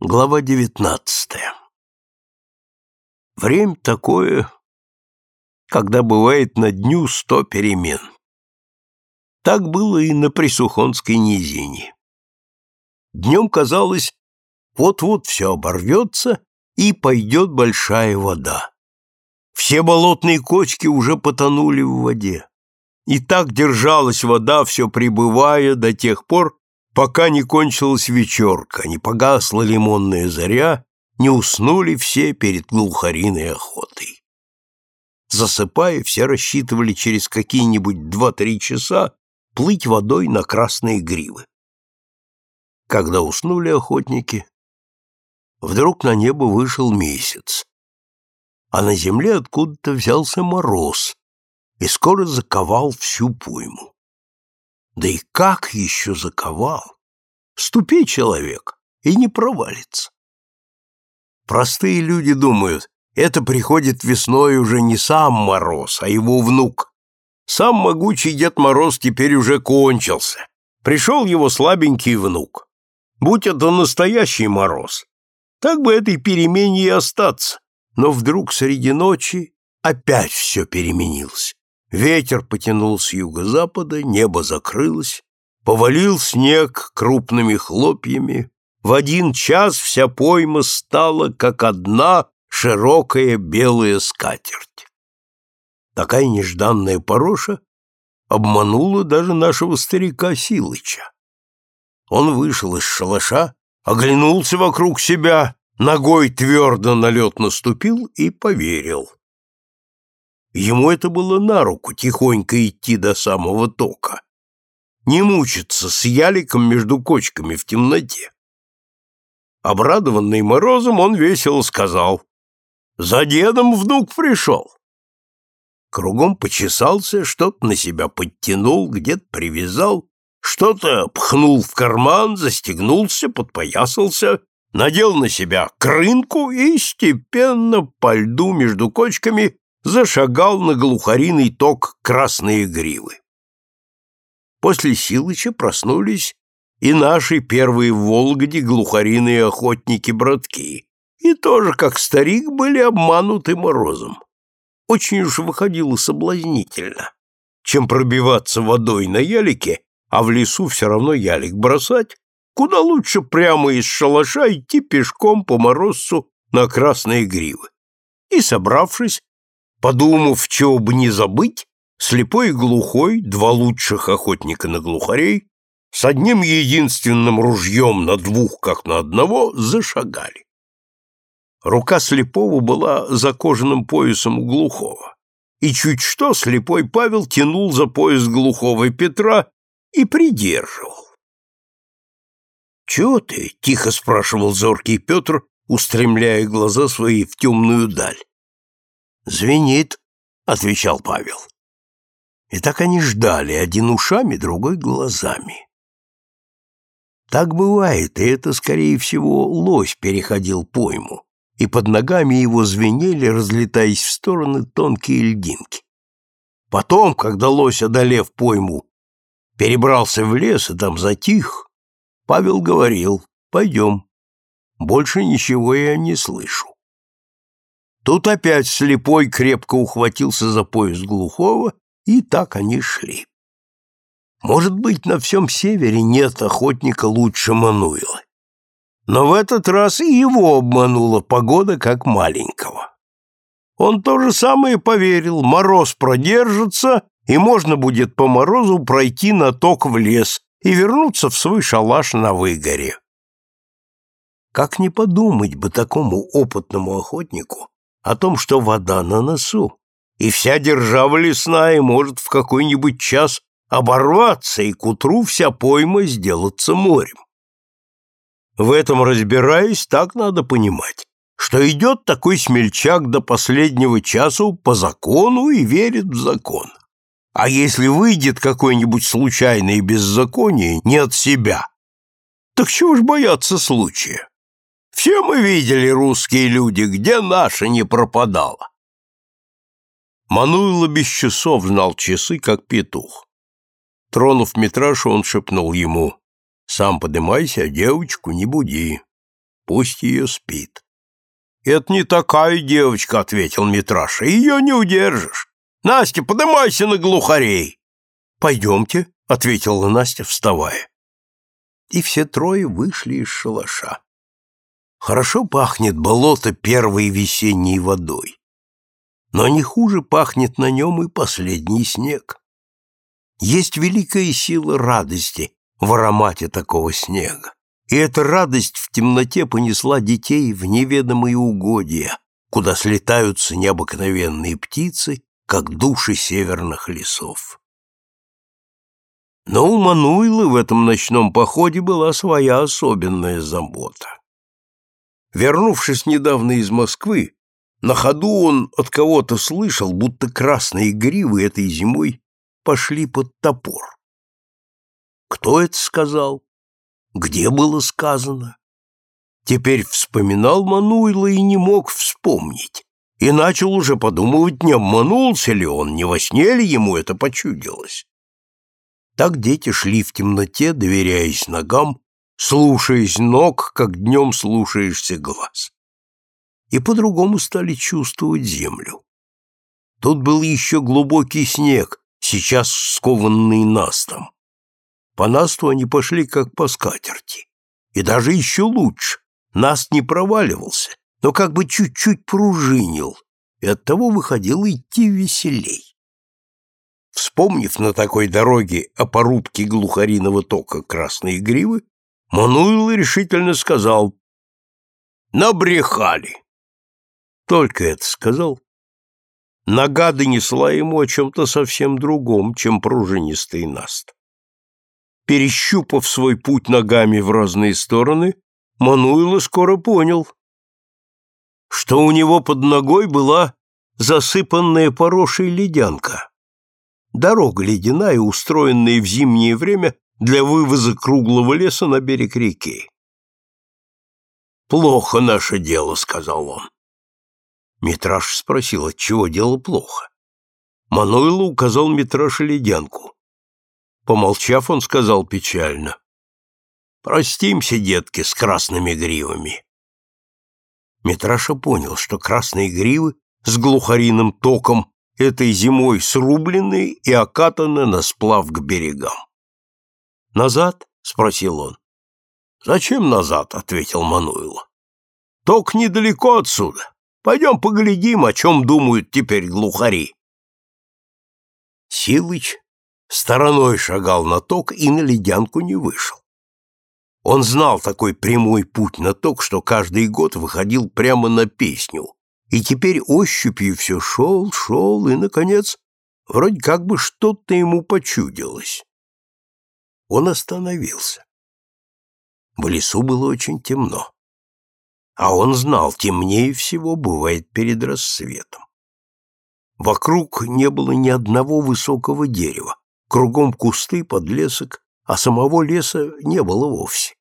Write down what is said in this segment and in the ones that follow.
Глава девятнадцатая Время такое, когда бывает на дню сто перемен. Так было и на Присухонской низине. Днем казалось, вот-вот все оборвется и пойдет большая вода. Все болотные кочки уже потонули в воде. И так держалась вода, все прибывая до тех пор, пока не кончилась вечерка, не погасла лимонная заря, не уснули все перед глухариной охотой. Засыпая, все рассчитывали через какие-нибудь два-три часа плыть водой на красные гривы. Когда уснули охотники, вдруг на небо вышел месяц, а на земле откуда-то взялся мороз и скоро заковал всю пойму. Да и как еще заковал? Ступи человек, и не провалится. Простые люди думают, это приходит весной уже не сам Мороз, а его внук. Сам могучий Дед Мороз теперь уже кончился. Пришел его слабенький внук. Будь это настоящий Мороз, так бы этой перемене и остаться. Но вдруг среди ночи опять все переменилось. Ветер потянул с юго-запада, небо закрылось, повалил снег крупными хлопьями. В один час вся пойма стала, как одна широкая белая скатерть. Такая нежданная пороша обманула даже нашего старика Силыча. Он вышел из шалаша, оглянулся вокруг себя, ногой твердо на лед наступил и поверил. Ему это было на руку тихонько идти до самого тока. Не мучиться с яликом между кочками в темноте. Обрадованный морозом, он весело сказал. «За дедом внук пришел». Кругом почесался, что-то на себя подтянул, где-то привязал, что-то пхнул в карман, застегнулся, подпоясался, надел на себя крынку и степенно по льду между кочками зашагал на глухариный ток красные гривы. После Силыча проснулись и наши первые в Волгоде глухариные охотники-братки, и тоже, как старик, были обмануты морозом. Очень уж выходило соблазнительно, чем пробиваться водой на ялике, а в лесу все равно ялик бросать, куда лучше прямо из шалаша идти пешком по морозцу на красные гривы. И, собравшись, Подумав, чего бы не забыть, слепой и глухой, два лучших охотника на глухарей, с одним единственным ружьем на двух, как на одного, зашагали. Рука слепого была за кожаным поясом у глухого, и чуть что слепой Павел тянул за пояс глухого Петра и придерживал. «Чего ты?» — тихо спрашивал зоркий Петр, устремляя глаза свои в темную даль. «Звенит», — отвечал Павел. И так они ждали, один ушами, другой глазами. Так бывает, и это, скорее всего, лось переходил пойму, и под ногами его звенели, разлетаясь в стороны тонкие льдинки. Потом, когда лось, одолев пойму, перебрался в лес и там затих, Павел говорил, пойдем, больше ничего я не слышу. Тут опять слепой крепко ухватился за пояс глухого, и так они шли. Может быть, на всем севере нет охотника лучше Мануила. Но в этот раз и его обманула погода как маленького. Он то же самое поверил, мороз продержится, и можно будет по морозу пройти на ток в лес и вернуться в свой шалаш на выгоре. Как не подумать бы такому опытному охотнику, о том, что вода на носу, и вся держава лесная может в какой-нибудь час оборваться, и к утру вся пойма сделаться морем. В этом разбираясь, так надо понимать, что идет такой смельчак до последнего часу по закону и верит в закон. А если выйдет какое-нибудь случайное беззаконие не от себя, так чего ж бояться случая? Все мы видели, русские люди, где наша не пропадала. Мануйло без часов знал часы, как петух. Тронув Митрашу, он шепнул ему, «Сам подымайся, а девочку не буди. Пусть ее спит. «Это не такая девочка», — ответил Митраша. «Ее не удержишь. Настя, поднимайся на глухарей!» «Пойдемте», — ответила Настя, вставая. И все трое вышли из шалаша. Хорошо пахнет болото первой весенней водой. Но не хуже пахнет на нем и последний снег. Есть великая сила радости в аромате такого снега. И эта радость в темноте понесла детей в неведомые угодья, куда слетаются необыкновенные птицы, как души северных лесов. Но у Мануилы в этом ночном походе была своя особенная забота. Вернувшись недавно из Москвы, на ходу он от кого-то слышал, будто красные гривы этой зимой пошли под топор. Кто это сказал? Где было сказано? Теперь вспоминал Мануйло и не мог вспомнить, и начал уже подумывать, не обманулся ли он, не во сне ли ему это почудилось. Так дети шли в темноте, доверяясь ногам, слушаясь ног, как днем слушаешься глаз. И по-другому стали чувствовать землю. Тут был еще глубокий снег, сейчас скованный настом. По насту они пошли как по скатерти. И даже еще лучше, наст не проваливался, но как бы чуть-чуть пружинил, и оттого выходило идти веселей. Вспомнив на такой дороге о порубке глухариного тока красной гривы, Мануил решительно сказал «Набрехали!» Только это сказал. Нога донесла ему о чем-то совсем другом, чем пружинистый наст. Перещупав свой путь ногами в разные стороны, Мануило скоро понял, что у него под ногой была засыпанная порошей ледянка. Дорога ледяная, устроенная в зимнее время для вывоза круглого леса на берег реки. «Плохо наше дело», — сказал он. Митраш спросил, отчего дело плохо. Мануйло указал Митраше ледянку. Помолчав, он сказал печально. «Простимся, детки, с красными гривами». Митраша понял, что красные гривы с глухариным током этой зимой срублены и окатаны на сплав к берегам. «Назад?» — спросил он. «Зачем назад?» — ответил Мануило. «Ток недалеко отсюда. Пойдем поглядим, о чем думают теперь глухари». Силыч стороной шагал на ток и на ледянку не вышел. Он знал такой прямой путь на ток, что каждый год выходил прямо на песню, и теперь ощупью все шел, шел, и, наконец, вроде как бы что-то ему почудилось он остановился. В лесу было очень темно. А он знал, темнее всего бывает перед рассветом. Вокруг не было ни одного высокого дерева, кругом кусты, подлесок, а самого леса не было вовсе.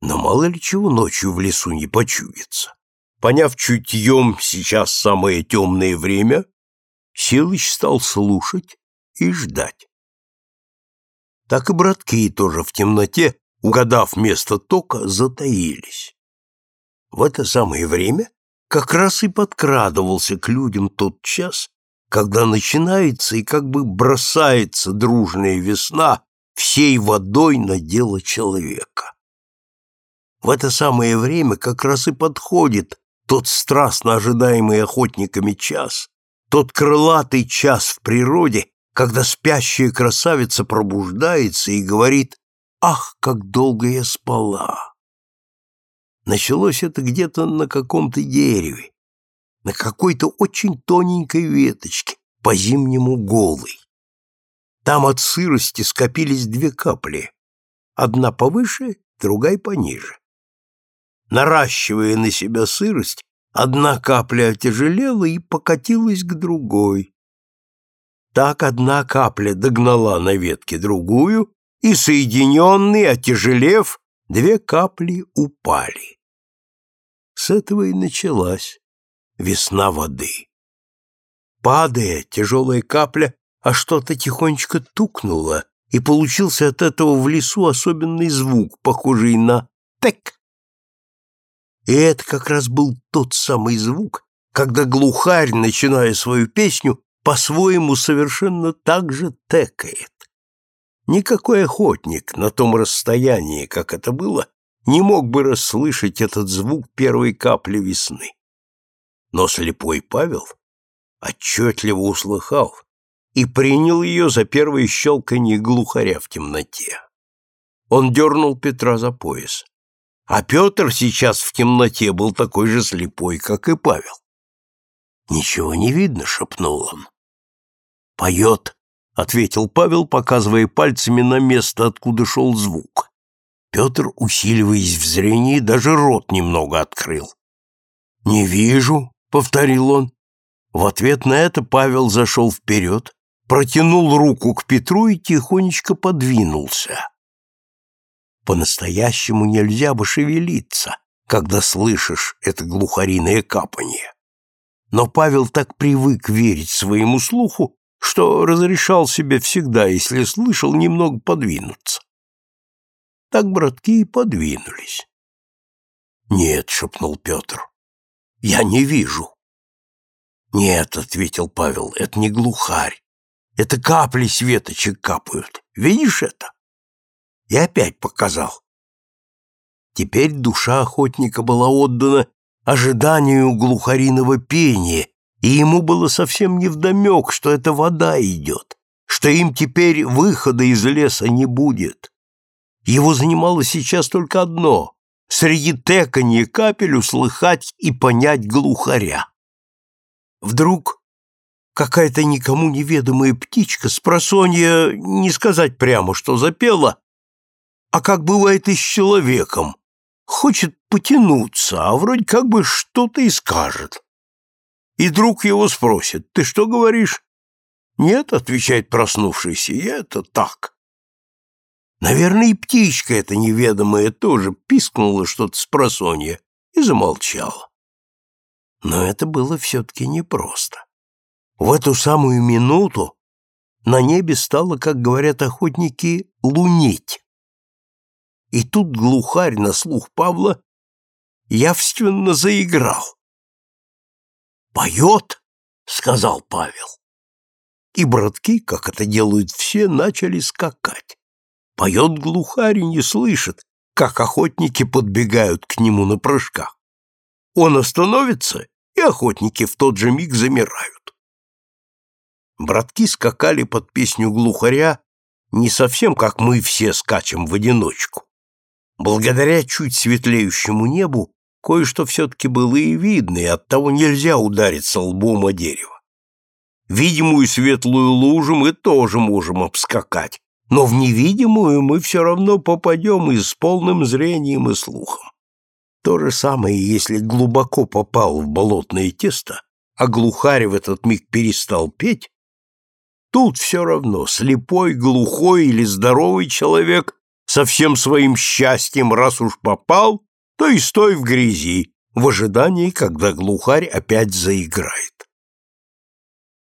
Но мало ли чего ночью в лесу не почуется. Поняв чутьем сейчас самое темное время, Силыч стал слушать и ждать так и братки тоже в темноте, угадав место тока, затаились. В это самое время как раз и подкрадывался к людям тот час, когда начинается и как бы бросается дружная весна всей водой на дело человека. В это самое время как раз и подходит тот страстно ожидаемый охотниками час, тот крылатый час в природе, когда спящая красавица пробуждается и говорит «Ах, как долго я спала!». Началось это где-то на каком-то дереве, на какой-то очень тоненькой веточке, по-зимнему голой. Там от сырости скопились две капли, одна повыше, другая пониже. Наращивая на себя сырость, одна капля отяжелела и покатилась к другой. Так одна капля догнала на ветке другую, и соединенные, отяжелев, две капли упали. С этого и началась весна воды. Падая, тяжелая капля, а что-то тихонечко тукнуло, и получился от этого в лесу особенный звук, похожий на «тек». И это как раз был тот самый звук, когда глухарь, начиная свою песню, по-своему совершенно так же текает. Никакой охотник на том расстоянии, как это было, не мог бы расслышать этот звук первой капли весны. Но слепой Павел отчетливо услыхал и принял ее за первое щелканье глухаря в темноте. Он дернул Петра за пояс. А Петр сейчас в темноте был такой же слепой, как и Павел. «Ничего не видно», — шепнул он. «Поет», — ответил Павел, показывая пальцами на место, откуда шел звук. Петр, усиливаясь в зрении, даже рот немного открыл. «Не вижу», — повторил он. В ответ на это Павел зашел вперед, протянул руку к Петру и тихонечко подвинулся. По-настоящему нельзя бы шевелиться, когда слышишь это глухариное капанье. Но Павел так привык верить своему слуху, что разрешал себе всегда, если слышал, немного подвинуться. Так братки и подвинулись. «Нет», — шепнул Петр, — «я не вижу». «Нет», — ответил Павел, — «это не глухарь. Это капли светочек капают. Видишь это?» И опять показал. Теперь душа охотника была отдана ожиданию глухариного пения, и ему было совсем невдомек, что это вода идет, что им теперь выхода из леса не будет. Его занимало сейчас только одно — среди теканья капель услыхать и понять глухаря. Вдруг какая-то никому неведомая птичка с просонья, не сказать прямо, что запела, а как бывает и с человеком, хочет потянуться, а вроде как бы что-то и скажет. И друг его спросит, «Ты что говоришь?» «Нет», — отвечает проснувшийся, «я это так». Наверное, и птичка эта неведомая тоже пискнула что-то с просонья и замолчала. Но это было все-таки непросто. В эту самую минуту на небе стало, как говорят охотники, лунить. И тут глухарь на слух Павла явственно заиграл. «Поет!» — сказал Павел. И братки, как это делают все, начали скакать. Поет глухарь и не слышит, как охотники подбегают к нему на прыжках. Он остановится, и охотники в тот же миг замирают. Братки скакали под песню глухаря не совсем, как мы все скачем в одиночку. Благодаря чуть светлеющему небу кое-что все-таки было и видно, и оттого нельзя удариться лбом о дерево. Видимую светлую лужу мы тоже можем обскакать, но в невидимую мы все равно попадем и с полным зрением и слухом. То же самое, если глубоко попал в болотное тесто, а глухарь в этот миг перестал петь, тут все равно слепой, глухой или здоровый человек со всем своим счастьем, раз уж попал, то и стой в грязи, в ожидании, когда глухарь опять заиграет.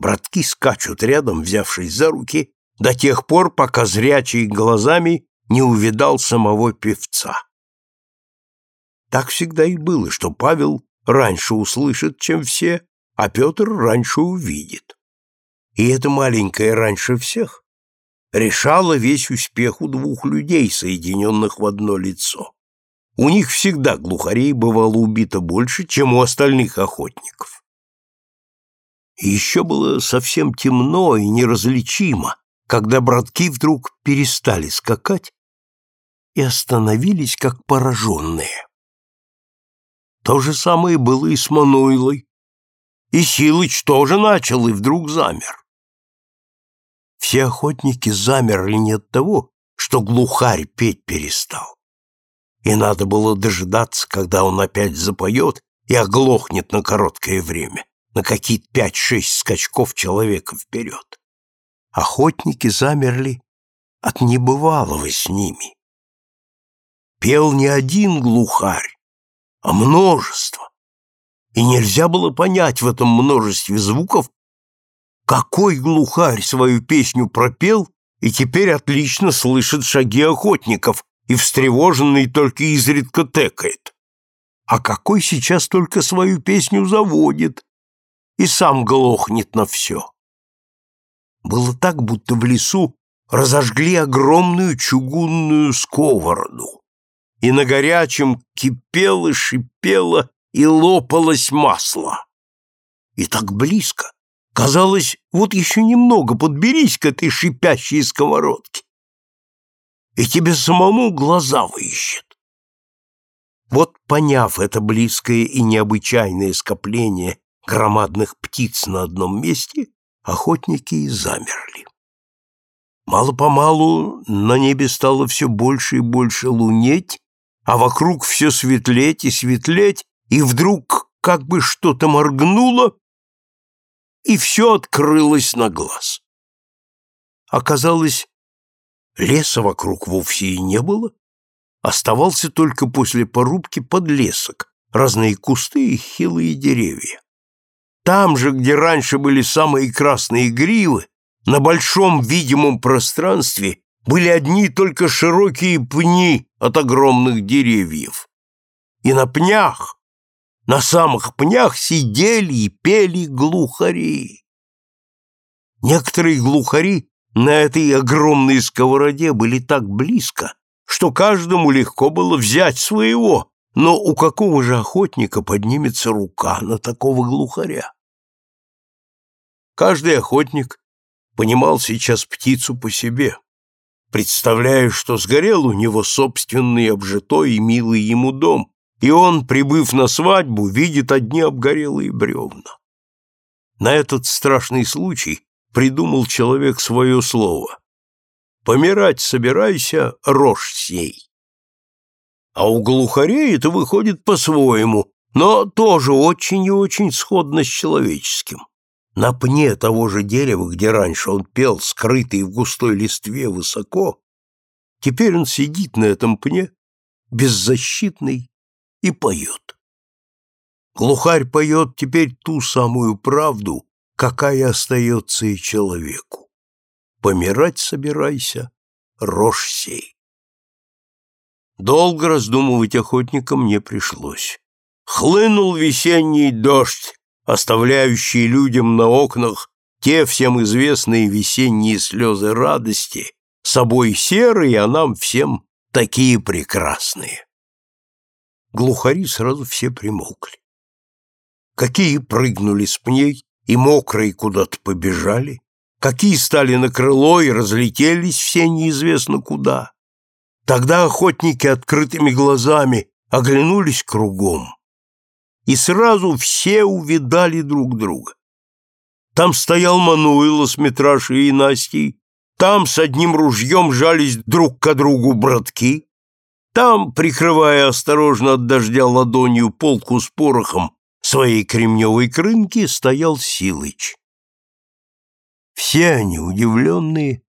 Братки скачут рядом, взявшись за руки, до тех пор, пока зрячий глазами не увидал самого певца. Так всегда и было, что Павел раньше услышит, чем все, а Петр раньше увидит. И это маленькое раньше всех решало весь успех у двух людей, соединенных в одно лицо. У них всегда глухарей бывало убито больше, чем у остальных охотников. Еще было совсем темно и неразличимо, когда братки вдруг перестали скакать и остановились как пораженные. То же самое было и с Мануилой. И Силыч тоже начал и вдруг замер. Все охотники замерли не от того, что глухарь петь перестал и надо было дожидаться, когда он опять запоет и оглохнет на короткое время, на какие-то пять-шесть скачков человека вперед. Охотники замерли от небывалого с ними. Пел не один глухарь, а множество. И нельзя было понять в этом множестве звуков, какой глухарь свою песню пропел и теперь отлично слышит шаги охотников, и встревоженный только изредка текает. а какой сейчас только свою песню заводит и сам глохнет на все. Было так, будто в лесу разожгли огромную чугунную сковороду, и на горячем кипело, шипело и лопалось масло. И так близко. Казалось, вот еще немного подберись к этой шипящей сковородке. И тебе самому глаза выищет. Вот поняв это близкое и необычайное скопление громадных птиц на одном месте, охотники и замерли. Мало-помалу на небе стало все больше и больше лунеть, а вокруг все светлеть и светлеть, и вдруг как бы что-то моргнуло, и все открылось на глаз. Оказалось, леса вокруг вовсе и не было, оставался только после порубки подлесок, разные кусты и хилые деревья. Там же, где раньше были самые красные гривы, на большом видимом пространстве были одни только широкие пни от огромных деревьев. И на пнях, на самых пнях сидели и пели глухари. Некоторые глухари на этой огромной сковороде были так близко, что каждому легко было взять своего, но у какого же охотника поднимется рука на такого глухаря? Каждый охотник понимал сейчас птицу по себе, представляя, что сгорел у него собственный обжитой и милый ему дом, и он, прибыв на свадьбу, видит одни обгорелые бревна. На этот страшный случай придумал человек свое слово. «Помирать собирайся, рожь сей». А у глухарей это выходит по-своему, но тоже очень и очень сходно с человеческим. На пне того же дерева, где раньше он пел, скрытый в густой листве высоко, теперь он сидит на этом пне, беззащитный, и поет. Глухарь поет теперь ту самую правду, какая остается и человеку. Помирать собирайся, рожь сей. Долго раздумывать охотникам не пришлось. Хлынул весенний дождь, оставляющий людям на окнах те всем известные весенние слезы радости, собой серые, а нам всем такие прекрасные. Глухари сразу все примолкли. Какие прыгнули с пней и мокрые куда-то побежали, какие стали на крыло и разлетелись все неизвестно куда. Тогда охотники открытыми глазами оглянулись кругом и сразу все увидали друг друга. Там стоял Мануила с Митрашей и Настей, там с одним ружьем жались друг к другу братки, там, прикрывая осторожно от дождя ладонью полку с порохом своей кремневой крынки, стоял Силыч. Все они, удивленные,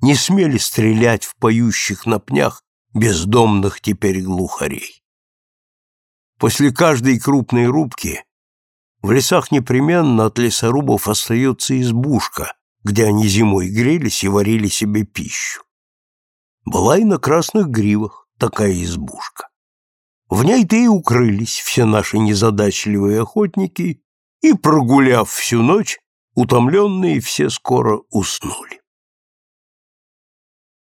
не смели стрелять в поющих на пнях бездомных теперь глухарей. После каждой крупной рубки в лесах непременно от лесорубов остается избушка, где они зимой грелись и варили себе пищу. Была и на красных гривах такая избушка. В ней-то и укрылись все наши незадачливые охотники, и, прогуляв всю ночь, утомленные все скоро уснули.